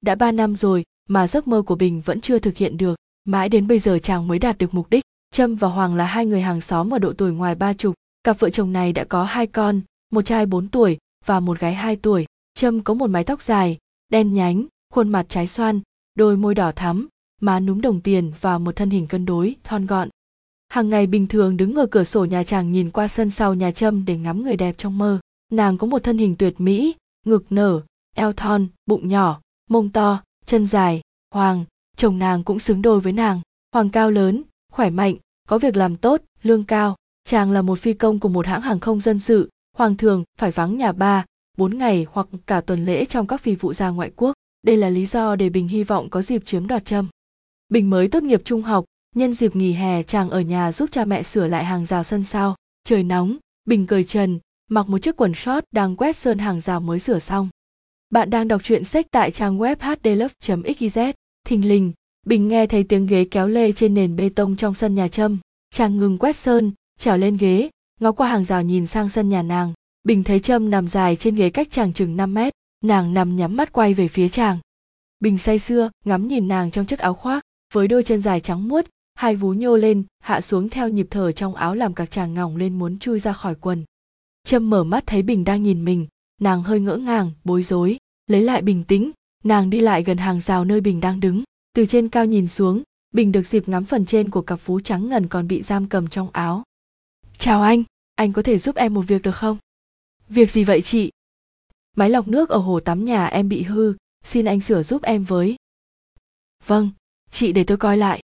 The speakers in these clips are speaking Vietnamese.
đã ba năm rồi mà giấc mơ của bình vẫn chưa thực hiện được. Mãi đến bây giờ chàng mới đạt được mục đích. Trâm và hoàng là hai người hàng xóm ở độ tuổi ngoài ba chục. Cặp vợ chồng này đã có hai con, một trai bốn tuổi và một gái hai tuổi. Trâm có một mái tóc dài, đen nhánh, khuôn mặt trái xoan, đôi môi đỏ thắm, má núm đồng tiền và một thân hình cân đối, thon gọn. Hàng ngày bình thường đứng ở cửa sổ nhà chàng nhìn qua sân sau nhà trâm để ngắm người đẹp trong mơ. Nàng có một thân hình tuyệt mỹ, ngực nở, eo thon, bụng nhỏ mông to, chân dài hoàng chồng nàng cũng xứng đôi với nàng. Hoàng cao lớn, khỏe mạnh, có việc làm tốt, lương cao. Chàng là một phi công của một hãng hàng không dân sự. Hoàng thường, phải vắng nhà ba, bốn ngày hoặc cả tuần lễ trong các phi vụ ra ngoại quốc. Đây là lý do để bình hy vọng có dịp chiếm đoạt trâm bình mới tốt nghiệp trung học, nhân dịp nghỉ hè chàng ở nhà giúp cha mẹ sửa lại hàng rào sân sau. Trời nóng, bình cởi trần, mặc một chiếc quần short đang quét sơn hàng rào mới sửa xong bạn đang đọc truyện sách tại trang web hdlove.xyz thình lình, bình nghe thấy tiếng ghế kéo lê trên nền bê tông trong sân nhà trâm. Chàng ngừng quét sơn, trèo lên ghế. Ngó qua hàng rào nhìn sang sân nhà nàng. Bình thấy trâm nằm dài trên ghế cách chàng chừng 5 mét. Nàng nằm nhắm mắt quay về phía chàng. Bình say sưa, ngắm nhìn nàng trong chiếc áo khoác, với đôi chân dài trắng muốt, hai vú nhô lên, hạ xuống theo nhịp thở trong áo làm các chàng ngỏng lên muốn chui ra khỏi quần. Trâm mở mắt thấy bình đang nhìn mình. Nàng hơi ngỡ ngàng, bối rối lấy lại bình tĩnh, nàng đi lại gần hàng rào nơi bình đang đứng. Từ trên cao nhìn xuống, bình được dịp ngắm phần trên của cặp phú trắng ngần còn bị giam cầm trong áo. Chào anh anh có thể giúp em một việc được không? Việc gì vậy chị? Máy lọc nước ở hồ tắm nhà em bị hư, xin anh sửa giúp em với. Vâng chị để tôi coi lại.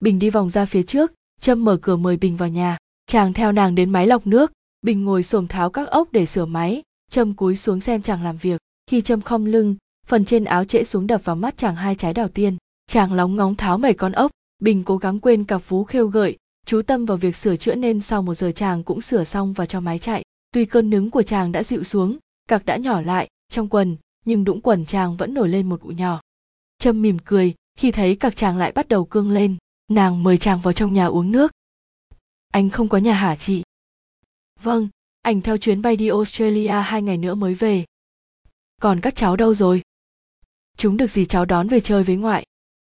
Bình đi vòng ra phía trước trâm mở cửa mời bình vào nhà. Chàng theo nàng đến máy lọc nước. Bình ngồi xồm tháo các ốc để sửa máy trâm cúi xuống xem chàng làm việc khi châm khom lưng, phần trên áo trễ xuống đập vào mắt chàng hai trái đào tiên. Chàng lóng ngóng tháo mấy con ốc, bình cố gắng quên cặp phú khêu gợi, chú tâm vào việc sửa chữa nên sau một giờ chàng cũng sửa xong và cho máy chạy. Tuy cơn nứng của chàng đã dịu xuống cặc đã nhỏ lại trong quần, nhưng đũng quần chàng vẫn nổi lên một ụ nhỏ. Trâm mỉm cười, khi thấy cặc chàng lại bắt đầu cương lên, nàng mời chàng vào trong nhà uống nước. Anh không có nhà hả chị? Vâng anh theo chuyến bay đi australia hai ngày nữa mới về còn các cháu đâu rồi? Chúng được gì cháu đón về chơi với ngoại.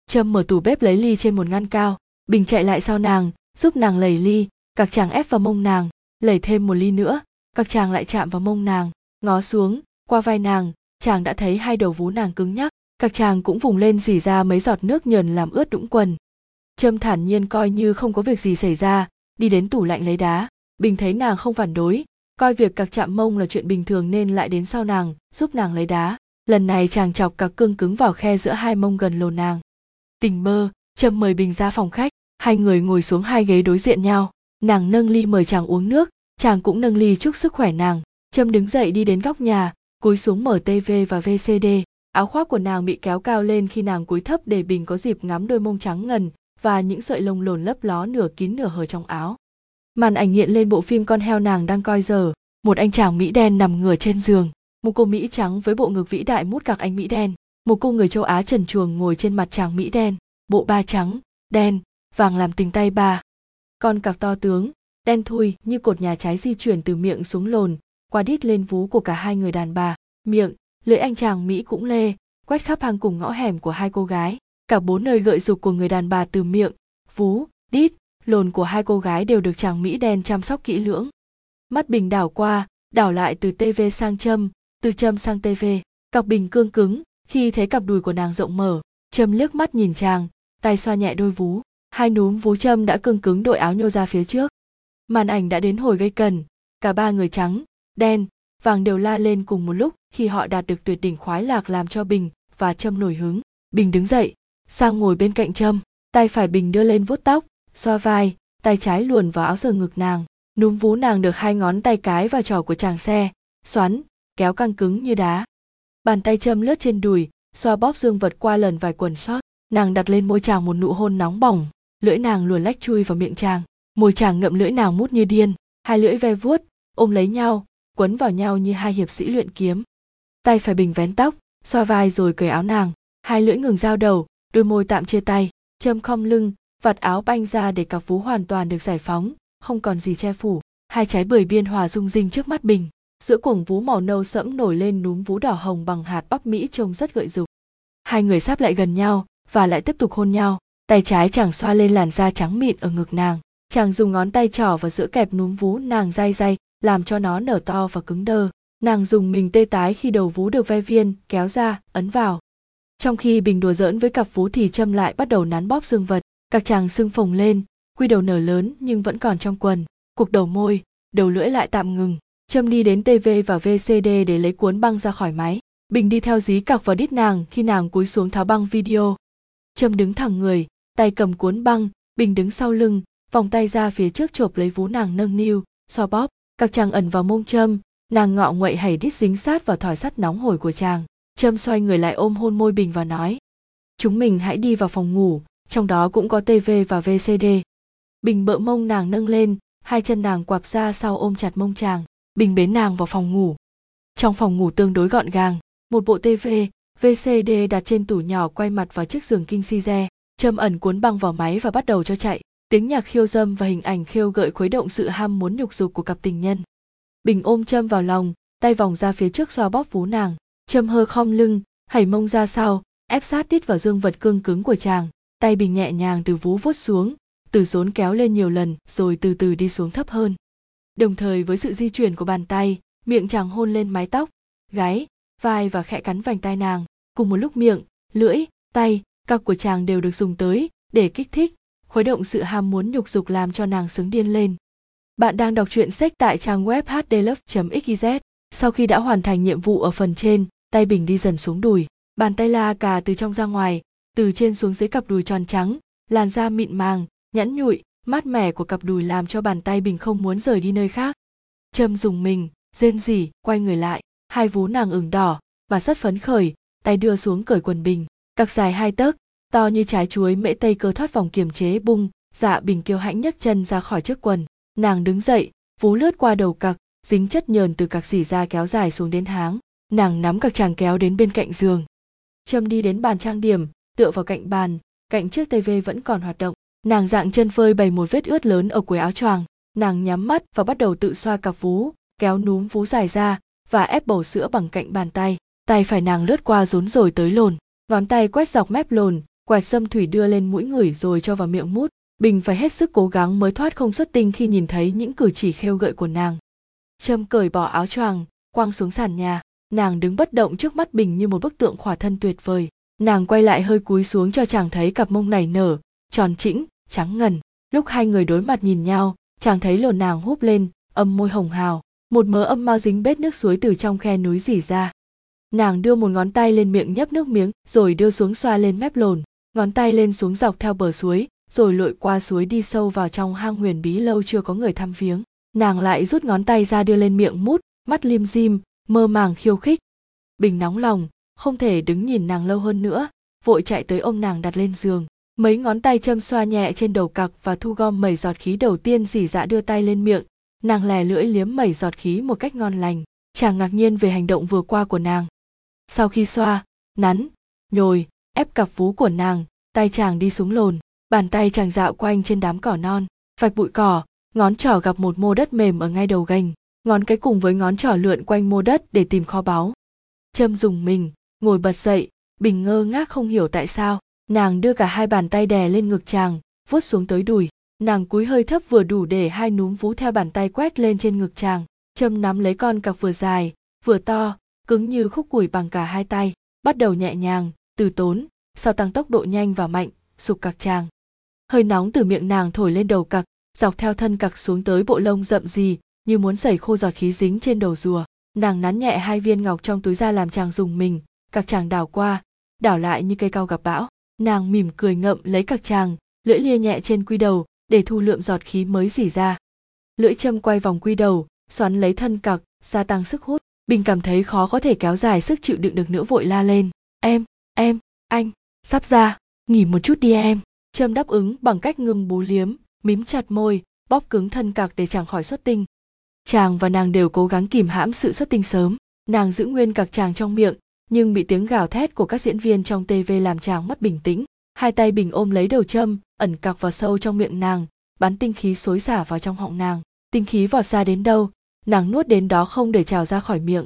Trâm mở tủ bếp lấy ly trên một ngăn cao. Bình chạy lại sau nàng, giúp nàng lầy ly. Các chàng ép vào mông nàng lầy thêm một ly nữa. Các chàng lại chạm vào mông nàng, ngó xuống. Qua vai nàng, chàng đã thấy hai đầu vú nàng cứng nhắc. Các chàng cũng vùng lên dỉ ra mấy giọt nước nhờn làm ướt đũng quần. Trâm thản nhiên coi như không có việc gì xảy ra, đi đến tủ lạnh lấy đá. Bình thấy nàng không phản đối coi việc cặc chạm mông là chuyện bình thường nên lại đến sau nàng, giúp nàng lấy đá. Lần này chàng chọc cặc cương cứng vào khe giữa hai mông gần lồn nàng. Tình mơ, trâm mời bình ra phòng khách, hai người ngồi xuống hai ghế đối diện nhau. Nàng nâng ly mời chàng uống nước, chàng cũng nâng ly chúc sức khỏe nàng. Trâm đứng dậy đi đến góc nhà, cúi xuống mở tv và vcd áo khoác của nàng bị kéo cao lên khi nàng cúi thấp để bình có dịp ngắm đôi mông trắng ngần và những sợi lông lồn lấp ló nửa kín nửa hở trong áo màn ảnh hiện lên bộ phim con heo nàng đang coi giờ. Một anh chàng mỹ đen nằm ngửa trên giường, một cô mỹ trắng với bộ ngực vĩ đại mút cặc anh mỹ đen, một cô người châu á trần chuồng ngồi trên mặt chàng mỹ đen, bộ ba trắng, đen, vàng làm tình tay ba. Con cặc to tướng, đen thui như cột nhà trái di chuyển từ miệng xuống lồn, qua đít lên vú của cả hai người đàn bà. Miệng, lưỡi anh chàng mỹ cũng lê, quét khắp hang cùng ngõ hẻm của hai cô gái. Cả bốn nơi gợi dục của người đàn bà từ miệng, vú, đít lồn của hai cô gái đều được chàng mỹ đen chăm sóc kỹ lưỡng. Mắt bình đảo qua, đảo lại từ tv sang châm từ châm sang tv cặp bình cương cứng, khi thấy cặp đùi của nàng rộng mở châm liếc mắt nhìn chàng, tay xoa nhẹ đôi vú. Hai núm vú châm đã cương cứng đội áo nhô ra phía trước. Màn ảnh đã đến hồi gây cần. Cả ba người trắng, đen, vàng đều la lên cùng một lúc khi họ đạt được tuyệt đỉnh khoái lạc làm cho bình và trâm nổi hứng. Bình đứng dậy, sang ngồi bên cạnh trâm, tay phải bình đưa lên vuốt tóc xoa vai, tay trái luồn vào áo sờ ngực nàng, núm vú nàng được hai ngón tay cái vào trò của chàng xe, xoắn, kéo căng cứng như đá. Bàn tay châm lướt trên đùi, xoa bóp dương vật qua lần vài quần sót nàng đặt lên môi chàng một nụ hôn nóng bỏng, lưỡi nàng luồn lách chui vào miệng chàng. Môi chàng ngậm lưỡi nàng mút như điên, hai lưỡi ve vuốt, ôm lấy nhau, quấn vào nhau như hai hiệp sĩ luyện kiếm. Tay phải bình vén tóc, xoa vai rồi cởi áo nàng, hai lưỡi ngừng giao đầu, đôi môi tạm chia tay, châm khom lưng vạt áo banh ra để cặp vú hoàn toàn được giải phóng, không còn gì che phủ. Hai trái bưởi biên hòa rung rinh trước mắt bình giữa cuồng vú màu nâu sẫm nổi lên núm vú đỏ hồng bằng hạt bắp mỹ trông rất gợi dục. Hai người sắp lại gần nhau và lại tiếp tục hôn nhau, tay trái chàng xoa lên làn da trắng mịn ở ngực nàng. Chàng dùng ngón tay trỏ vào giữa kẹp núm vú nàng day day làm cho nó nở to và cứng đơ. Nàng dùng mình tê tái khi đầu vú được ve viên, kéo ra, ấn vào. Trong khi bình đùa giỡn với cặp vú thì châm lại bắt đầu nắn bóp dương vật các chàng sưng phồng lên, quy đầu nở lớn nhưng vẫn còn trong quần, cục đầu môi, đầu lưỡi lại tạm ngừng trâm đi đến tv và vcd để lấy cuốn băng ra khỏi máy. Bình đi theo dí cặc vào đít nàng khi nàng cúi xuống tháo băng video. Trâm đứng thẳng người, tay cầm cuốn băng, bình đứng sau lưng, vòng tay ra phía trước chộp lấy vú nàng nâng niu xoa bóp. Các chàng ẩn vào mông trâm nàng ngọ nguậy hảy đít dính sát vào thỏi sắt nóng hổi của chàng. Trâm xoay người lại ôm hôn môi bình và nói, chúng mình hãy đi vào phòng ngủ trong đó cũng có tv và vcd bình bợ mông nàng nâng lên, hai chân nàng quặp ra sau ôm chặt mông chàng, bình bế nàng vào phòng ngủ. Trong phòng ngủ tương đối gọn gàng, một bộ tv vcd đặt trên tủ nhỏ quay mặt vào chiếc giường kinh si re châm ẩn cuốn băng vào máy và bắt đầu cho chạy. Tiếng nhạc khiêu dâm và hình ảnh khiêu gợi khuấy động sự ham muốn nhục dục của cặp tình nhân. Bình ôm châm vào lòng, tay vòng ra phía trước xoa bóp vú nàng, châm hơ khom lưng hẩy mông ra sau, ép sát đít vào dương vật cương cứng của chàng tay bình nhẹ nhàng từ vú vuốt xuống, từ rốn kéo lên nhiều lần, rồi từ từ đi xuống thấp hơn. Đồng thời với sự di chuyển của bàn tay, miệng chàng hôn lên mái tóc, gáy, vai và khẽ cắn vành tai nàng. Cùng một lúc miệng, lưỡi, tay cặc của chàng đều được dùng tới để kích thích, khuấy động sự ham muốn nhục dục làm cho nàng sướng điên lên. Bạn đang đọc truyện sách tại trang web hdlove.xyz sau khi đã hoàn thành nhiệm vụ ở phần trên, tay bình đi dần xuống đùi. Bàn tay la cà từ trong ra ngoài từ trên xuống dưới cặp đùi tròn trắng, làn da mịn màng, nhẵn nhụi, mát mẻ của cặp đùi làm cho bàn tay bình không muốn rời đi nơi khác. Trâm dùng mình, rên rỉ, quay người lại, hai vú nàng ửng đỏ và rất phấn khởi, tay đưa xuống cởi quần bình cặc dài hai tấc, to như trái chuối mễ tây cơ thoát vòng kiềm chế bung dạ bình kiêu hãnh nhấc chân ra khỏi chiếc quần. Nàng đứng dậy, vú lướt qua đầu cặc, dính chất nhờn từ cặc xỉ ra kéo dài xuống đến háng. Nàng nắm cặc chàng kéo đến bên cạnh giường. Trâm đi đến bàn trang điểm tựa vào cạnh bàn, cạnh chiếc tv vẫn còn hoạt động. Nàng dạng chân phơi bày một vết ướt lớn ở cuối áo choàng. Nàng nhắm mắt và bắt đầu tự xoa cặp vú, kéo núm vú dài ra và ép bầu sữa bằng cạnh bàn tay. Tay phải nàng lướt qua rốn rồi tới lồn. Ngón tay quét dọc mép lồn quẹt dâm thủy đưa lên mũi ngửi rồi cho vào miệng mút. Bình phải hết sức cố gắng mới thoát không xuất tinh khi nhìn thấy những cử chỉ khêu gợi của nàng. Trâm cởi bỏ áo choàng, quăng xuống sàn nhà. Nàng đứng bất động trước mắt bình như một bức tượng khỏa thân tuyệt vời nàng quay lại hơi cúi xuống cho chàng thấy cặp mông nảy nở, tròn trĩnh, trắng ngần. Lúc hai người đối mặt nhìn nhau, chàng thấy lồn nàng húp lên, âm môi hồng hào, một mớ âm mau dính bết nước suối từ trong khe núi dỉ ra. Nàng đưa một ngón tay lên miệng nhấp nước miếng, rồi đưa xuống xoa lên mép lồn, ngón tay lên xuống dọc theo bờ suối, rồi lội qua suối đi sâu vào trong hang huyền bí lâu chưa có người thăm viếng. Nàng lại rút ngón tay ra đưa lên miệng mút, mắt lim dim, mơ màng khiêu khích. Bình nóng lòng không thể đứng nhìn nàng lâu hơn nữa. Vội chạy tới ôm nàng đặt lên giường. Mấy ngón tay châm xoa nhẹ trên đầu cặc và thu gom mẩy giọt khí đầu tiên dỉ dạ đưa tay lên miệng. Nàng lè lưỡi liếm mẩy giọt khí một cách ngon lành. Chàng ngạc nhiên về hành động vừa qua của nàng. Sau khi xoa, nắn, nhồi, ép cặp vú của nàng, tay chàng đi xuống lồn. Bàn tay chàng dạo quanh trên đám cỏ non, vạch bụi cỏ. Ngón trỏ gặp một mô đất mềm ở ngay đầu gành. Ngón cái cùng với ngón trỏ lượn quanh mô đất để tìm kho báu. Châm dùng mình ngồi bật dậy, bình ngơ ngác không hiểu tại sao, nàng đưa cả hai bàn tay đè lên ngực chàng, vuốt xuống tới đùi. Nàng cúi hơi thấp vừa đủ để hai núm vú theo bàn tay quét lên trên ngực chàng trâm nắm lấy con cặc vừa dài, vừa to, cứng như khúc củi bằng cả hai tay, bắt đầu nhẹ nhàng, từ tốn, sau tăng tốc độ nhanh và mạnh, sụp cặc chàng. Hơi nóng từ miệng nàng thổi lên đầu cặc, dọc theo thân cặc xuống tới bộ lông rậm rì, như muốn sẩy khô giọt khí dính trên đầu rùa. Nàng nắn nhẹ hai viên ngọc trong túi ra làm chàng dùng mình cặc chàng đảo qua, đảo lại như cây cao gặp bão. Nàng mỉm cười ngậm lấy cặc chàng, lưỡi lia nhẹ trên quy đầu để thu lượm giọt khí mới dỉ ra. Lưỡi châm quay vòng quy đầu, xoắn lấy thân cặc, gia tăng sức hút. Bình cảm thấy khó có thể kéo dài sức chịu đựng được nữa vội la lên. Em em, anh, sắp ra, nghỉ một chút đi em. Trâm đáp ứng bằng cách ngừng bú liếm, mím chặt môi, bóp cứng thân cặc để chàng khỏi xuất tinh. Chàng và nàng đều cố gắng kìm hãm sự xuất tinh sớm. Nàng giữ nguyên cặc chàng trong miệng nhưng bị tiếng gào thét của các diễn viên trong tv làm chàng mất bình tĩnh. Hai tay bình ôm lấy đầu châm, ẩn cặc vào sâu trong miệng nàng, bắn tinh khí xối xả vào trong họng nàng. Tinh khí vọt ra đến đâu? Nàng nuốt đến đó không để trào ra khỏi miệng.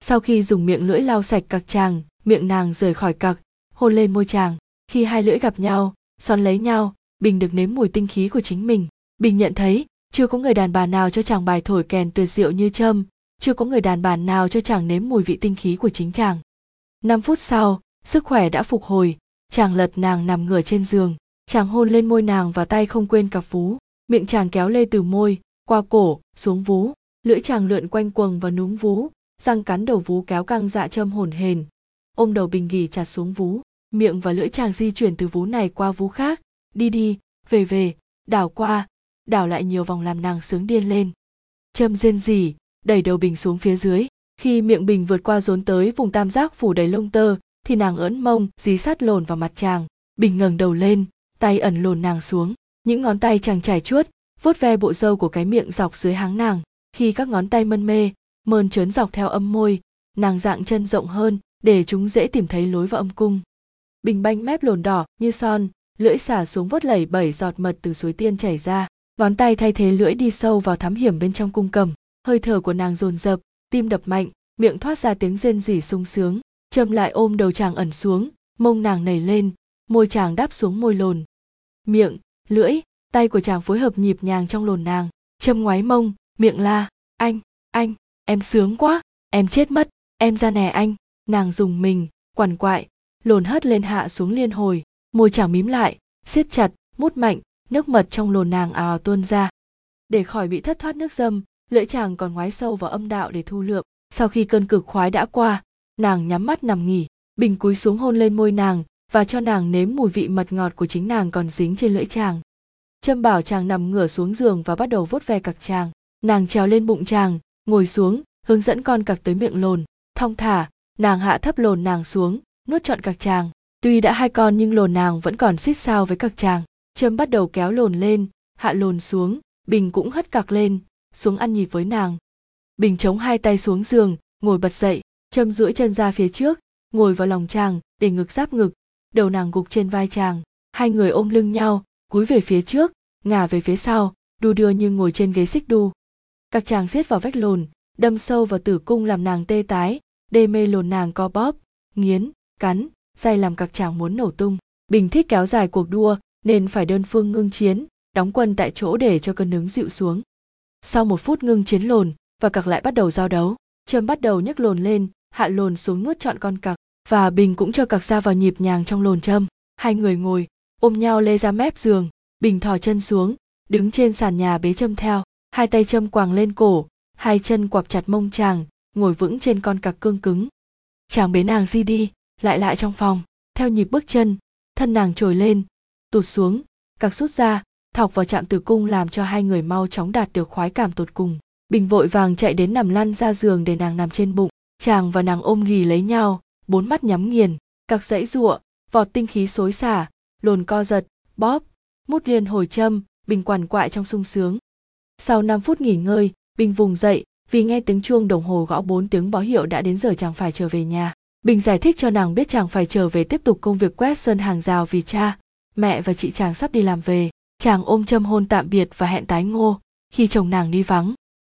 Sau khi dùng miệng lưỡi lau sạch cặc chàng, miệng nàng rời khỏi cặc, hôn lên môi chàng. Khi hai lưỡi gặp nhau, xoắn lấy nhau, bình được nếm mùi tinh khí của chính mình. Bình nhận thấy, chưa có người đàn bà nào cho chàng bài thổi kèn tuyệt diệu như trâm chưa có người đàn bà nào cho chàng nếm mùi vị tinh khí của chính chàng năm phút sau, sức khỏe đã phục hồi. Chàng lật nàng nằm ngửa trên giường. Chàng hôn lên môi nàng và tay không quên cặp vú. Miệng chàng kéo lê từ môi, qua cổ, xuống vú. Lưỡi chàng lượn quanh quầng và núm vú. Răng cắn đầu vú kéo căng dạ châm hồn hền. Ôm đầu bình nghỉ chặt xuống vú. Miệng và lưỡi chàng di chuyển từ vú này qua vú khác. Đi đi, về về, đảo qua. Đảo lại nhiều vòng làm nàng sướng điên lên. Châm rên rỉ, đẩy đầu bình xuống phía dưới khi miệng bình vượt qua rốn tới vùng tam giác phủ đầy lông tơ, thì nàng ỡn mông, dí sát lồn vào mặt chàng. Bình ngẩng đầu lên, tay ẩn lồn nàng xuống. Những ngón tay chàng trải chuốt, vuốt ve bộ râu của cái miệng dọc dưới háng nàng. Khi các ngón tay mân mê, mơn trớn dọc theo âm môi, nàng dạng chân rộng hơn, để chúng dễ tìm thấy lối vào âm cung. Bình banh mép lồn đỏ như son, lưỡi xả xuống vớt lẩy bẩy giọt mật từ suối tiên chảy ra. Ngón tay thay thế lưỡi đi sâu vào thám hiểm bên trong cung cầm. Hơi thở của nàng dồn dập tim đập mạnh, miệng thoát ra tiếng rên rỉ sung sướng châm lại ôm đầu chàng ẩn xuống, mông nàng nảy lên, môi chàng đáp xuống môi lồn. Miệng, lưỡi, tay của chàng phối hợp nhịp nhàng trong lồn nàng, châm ngoái mông, miệng la, anh anh, em sướng quá, em chết mất, em ra nè anh. Nàng dùng mình, quằn quại, lồn hất lên hạ xuống liên hồi, môi chàng mím lại, siết chặt, mút mạnh, nước mật trong lồn nàng ào ào tuôn ra. Để khỏi bị thất thoát nước dâm lưỡi chàng còn ngoái sâu vào âm đạo để thu lượm. Sau khi cơn cực khoái đã qua, nàng nhắm mắt nằm nghỉ, bình cúi xuống hôn lên môi nàng và cho nàng nếm mùi vị mật ngọt của chính nàng còn dính trên lưỡi chàng. Trâm bảo chàng nằm ngửa xuống giường và bắt đầu vuốt ve cặc chàng. Nàng trèo lên bụng chàng, ngồi xuống, hướng dẫn con cặc tới miệng lồn. Thong thả, nàng hạ thấp lồn nàng xuống, nuốt trọn cặc chàng. Tuy đã hai con nhưng lồn nàng vẫn còn xít sao với cặc chàng. Trâm bắt đầu kéo lồn lên, hạ lồn xuống, bình cũng hất cặc lên xuống ăn nhịp với nàng. Bình chống hai tay xuống giường, ngồi bật dậy, châm duỗi chân ra phía trước, ngồi vào lòng chàng để ngực giáp ngực, đầu nàng gục trên vai chàng. Hai người ôm lưng nhau, cúi về phía trước, ngả về phía sau, đu đưa như ngồi trên ghế xích đu. Các chàng giết vào vách lồn, đâm sâu vào tử cung làm nàng tê tái, đê mê lồn nàng co bóp, nghiến, cắn dày làm các chàng muốn nổ tung. Bình thích kéo dài cuộc đua, nên phải đơn phương ngưng chiến, đóng quân tại chỗ để cho cơn nướng dịu xuống sau một phút ngưng chiến lồn và cặc lại bắt đầu giao đấu, trâm bắt đầu nhấc lồn lên, hạ lồn xuống nuốt trọn con cặc và bình cũng cho cặc ra vào nhịp nhàng trong lồn trâm. Hai người ngồi, ôm nhau lê ra mép giường, bình thò chân xuống, đứng trên sàn nhà bế trâm theo. Hai tay trâm quàng lên cổ, hai chân quặp chặt mông chàng, ngồi vững trên con cặc cương cứng. Chàng bế nàng di đi, lại lại trong phòng. Theo nhịp bước chân, thân nàng trồi lên, tụt xuống, cặc rút ra thọc vào chạm tử cung làm cho hai người mau chóng đạt được khoái cảm tột cùng. Bình vội vàng chạy đến nằm lăn ra giường để nàng nằm trên bụng. Chàng và nàng ôm ghì lấy nhau, bốn mắt nhắm nghiền cặc dãy giụa, vọt tinh khí xối xả, lồn co giật, bóp, mút liên hồi châm, bình quằn quại trong sung sướng. Sau 5 phút nghỉ ngơi, bình vùng dậy vì nghe tiếng chuông đồng hồ gõ bốn tiếng báo hiệu đã đến giờ chàng phải trở về nhà. Bình giải thích cho nàng biết chàng phải trở về tiếp tục công việc quét sơn hàng rào vì cha, mẹ và chị chàng sắp đi làm về chàng ôm châm hôn tạm biệt và hẹn tái ngô khi chồng nàng đi vắng.